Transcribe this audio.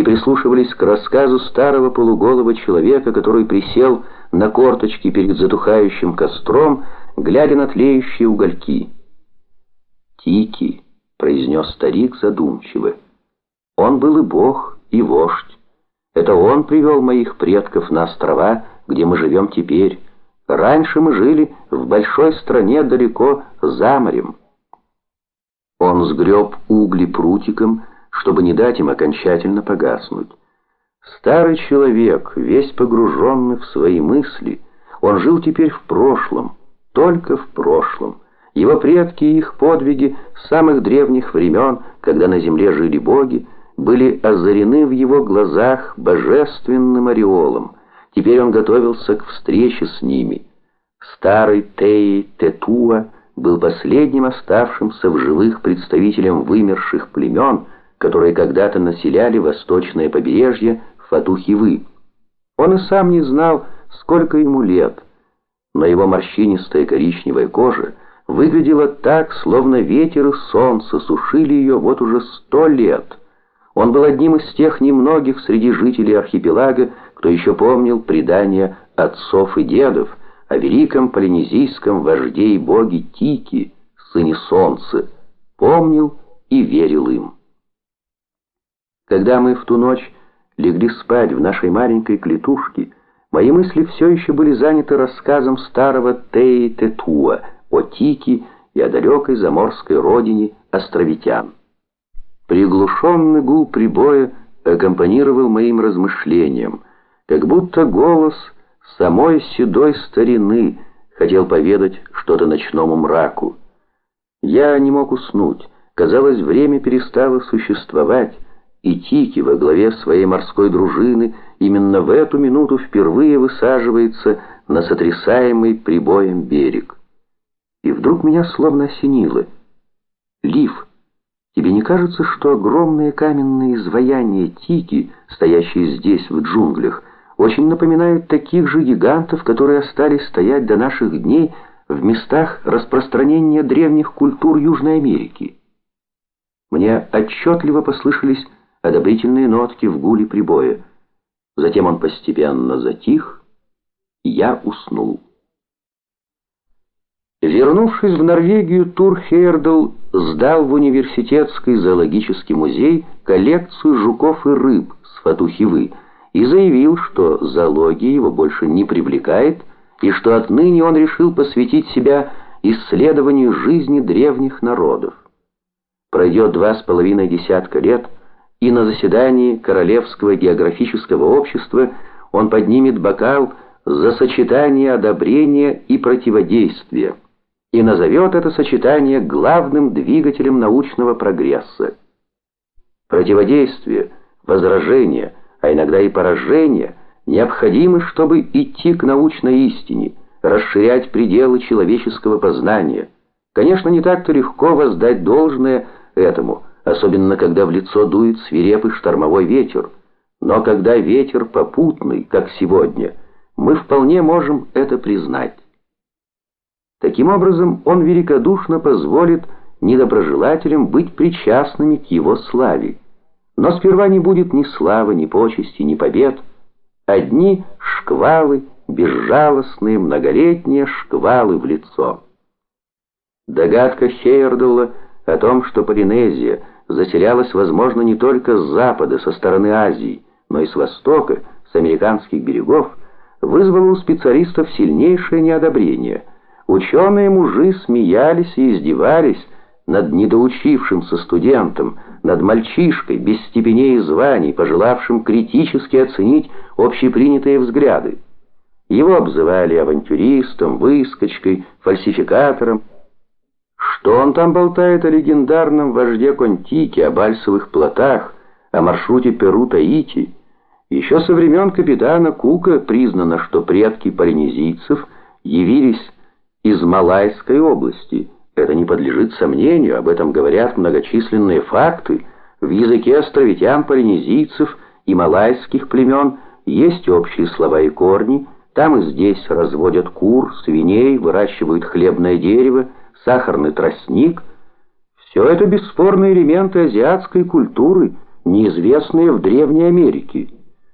и прислушивались к рассказу старого полуголого человека, который присел на корточки перед затухающим костром, глядя на тлеющие угольки. «Тики», — произнес старик задумчиво, — «он был и бог, и вождь. Это он привел моих предков на острова, где мы живем теперь. Раньше мы жили в большой стране далеко за морем». Он сгреб угли прутиком, чтобы не дать им окончательно погаснуть. Старый человек, весь погруженный в свои мысли, он жил теперь в прошлом, только в прошлом. Его предки и их подвиги с самых древних времен, когда на земле жили боги, были озарены в его глазах божественным ореолом. Теперь он готовился к встрече с ними. Старый Теи Тетуа был последним оставшимся в живых представителем вымерших племен, которые когда-то населяли восточное побережье Фатухивы. Он и сам не знал, сколько ему лет, но его морщинистая коричневая кожа выглядела так, словно ветер и солнце сушили ее вот уже сто лет. Он был одним из тех немногих среди жителей архипелага, кто еще помнил предания отцов и дедов о великом полинезийском вожде и боге Тики, сыне солнца, помнил и верил им. Когда мы в ту ночь легли спать в нашей маленькой клетушке, мои мысли все еще были заняты рассказом старого Теи Тетуа о Тике и о далекой заморской родине островитян. Приглушенный гул прибоя аккомпанировал моим размышлениям, как будто голос самой седой старины хотел поведать что-то ночному мраку. Я не мог уснуть, казалось, время перестало существовать, и Тики во главе своей морской дружины именно в эту минуту впервые высаживается на сотрясаемый прибоем берег. И вдруг меня словно осенило. Лив, тебе не кажется, что огромные каменные изваяния Тики, стоящие здесь, в джунглях, очень напоминают таких же гигантов, которые остались стоять до наших дней в местах распространения древних культур Южной Америки? Мне отчетливо послышались одобрительные нотки в гуле прибоя. Затем он постепенно затих, и я уснул. Вернувшись в Норвегию, Тур Хейердл сдал в университетский зоологический музей коллекцию жуков и рыб с Фатухивы и заявил, что зоология его больше не привлекает и что отныне он решил посвятить себя исследованию жизни древних народов. Пройдет два с половиной десятка лет – и на заседании Королевского географического общества он поднимет бокал за сочетание одобрения и противодействия и назовет это сочетание главным двигателем научного прогресса. Противодействие, возражение, а иногда и поражение необходимы, чтобы идти к научной истине, расширять пределы человеческого познания. Конечно, не так-то легко воздать должное этому – особенно когда в лицо дует свирепый штормовой ветер. Но когда ветер попутный, как сегодня, мы вполне можем это признать. Таким образом, он великодушно позволит недоброжелателям быть причастными к его славе. Но сперва не будет ни славы, ни почести, ни побед. Одни шквалы, безжалостные, многолетние шквалы в лицо. Догадка Хейердула о том, что Полинезия заселялась, возможно, не только с запада, со стороны Азии, но и с востока, с американских берегов, вызвало у специалистов сильнейшее неодобрение. Ученые-мужи смеялись и издевались над недоучившимся студентом, над мальчишкой, без степеней и званий, пожелавшим критически оценить общепринятые взгляды. Его обзывали авантюристом, выскочкой, фальсификатором, что он там болтает о легендарном вожде Контике, о бальсовых плотах, о маршруте Перу-Таити? Еще со времен капитана Кука признано, что предки полинезийцев явились из Малайской области. Это не подлежит сомнению, об этом говорят многочисленные факты. В языке островитян-полинезийцев и малайских племен есть общие слова и корни, там и здесь разводят кур, свиней, выращивают хлебное дерево, сахарный тростник – все это бесспорные элементы азиатской культуры, неизвестные в Древней Америке.